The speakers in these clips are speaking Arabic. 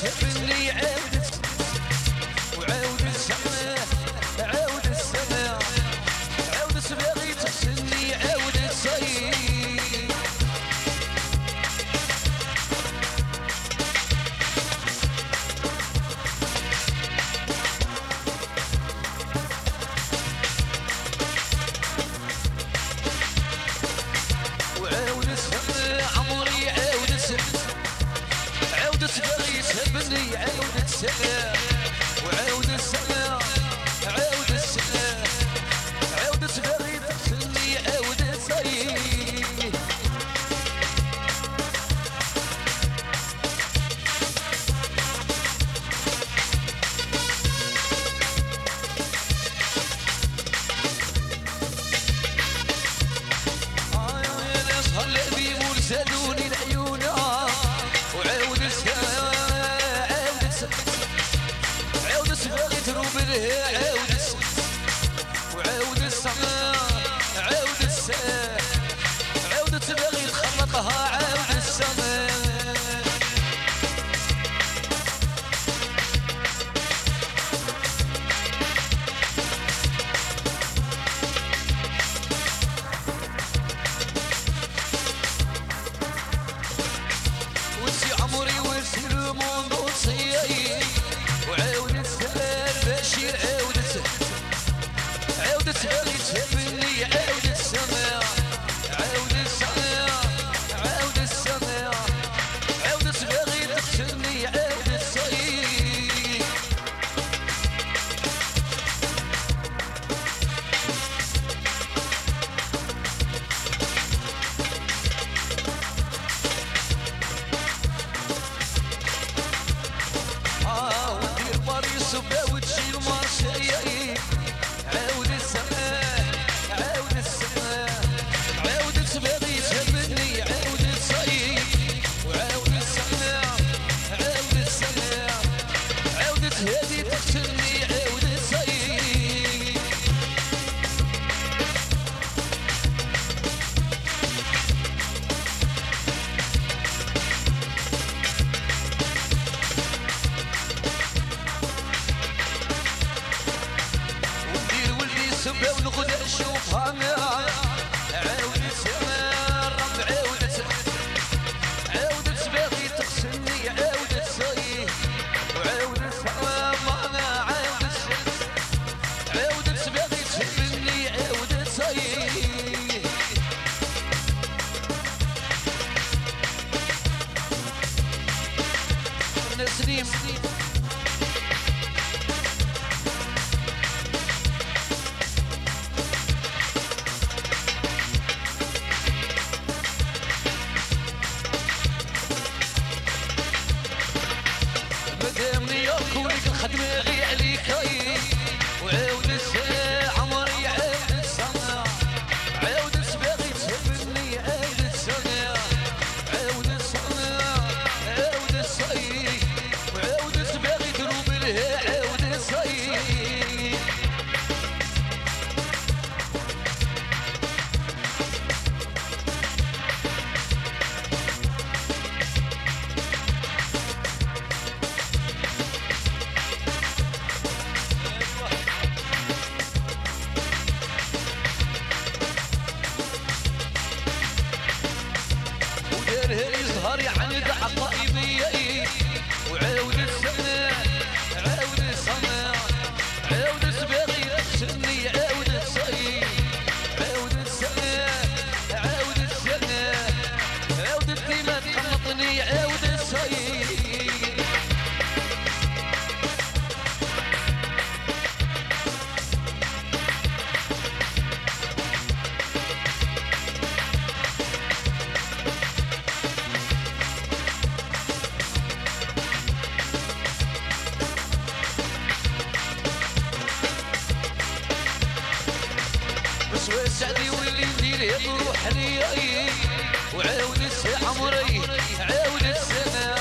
تهمني عندك yeah. والغدا اشوفها معايا عاودت سمر عاودت عاودت باغي تغسلني عاودت صايه وعاودت ماما عاودت عاودت باغي تهبني عاودت صايه نسليم كونك الخدمة غي عليك. وعاود السلام واش علي ولي ندير هاد الروح ليا وعاونت عمري عاونت أنا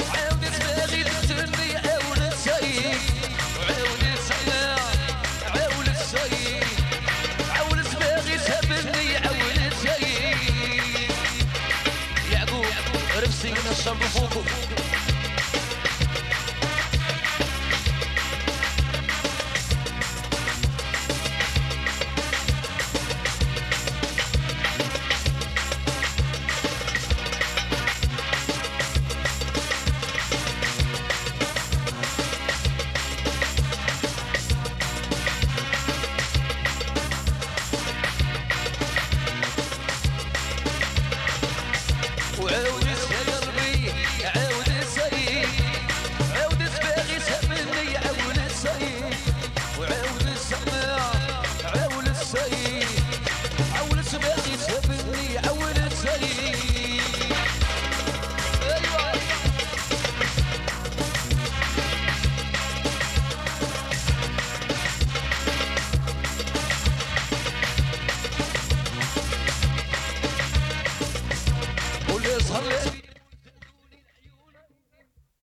وعاونت باغي تترني عاونت سيد وعاونت أنا عاونت سيد عاونت باغي تهبني عاونت سيد يعقوب رفسي نشرب فوقك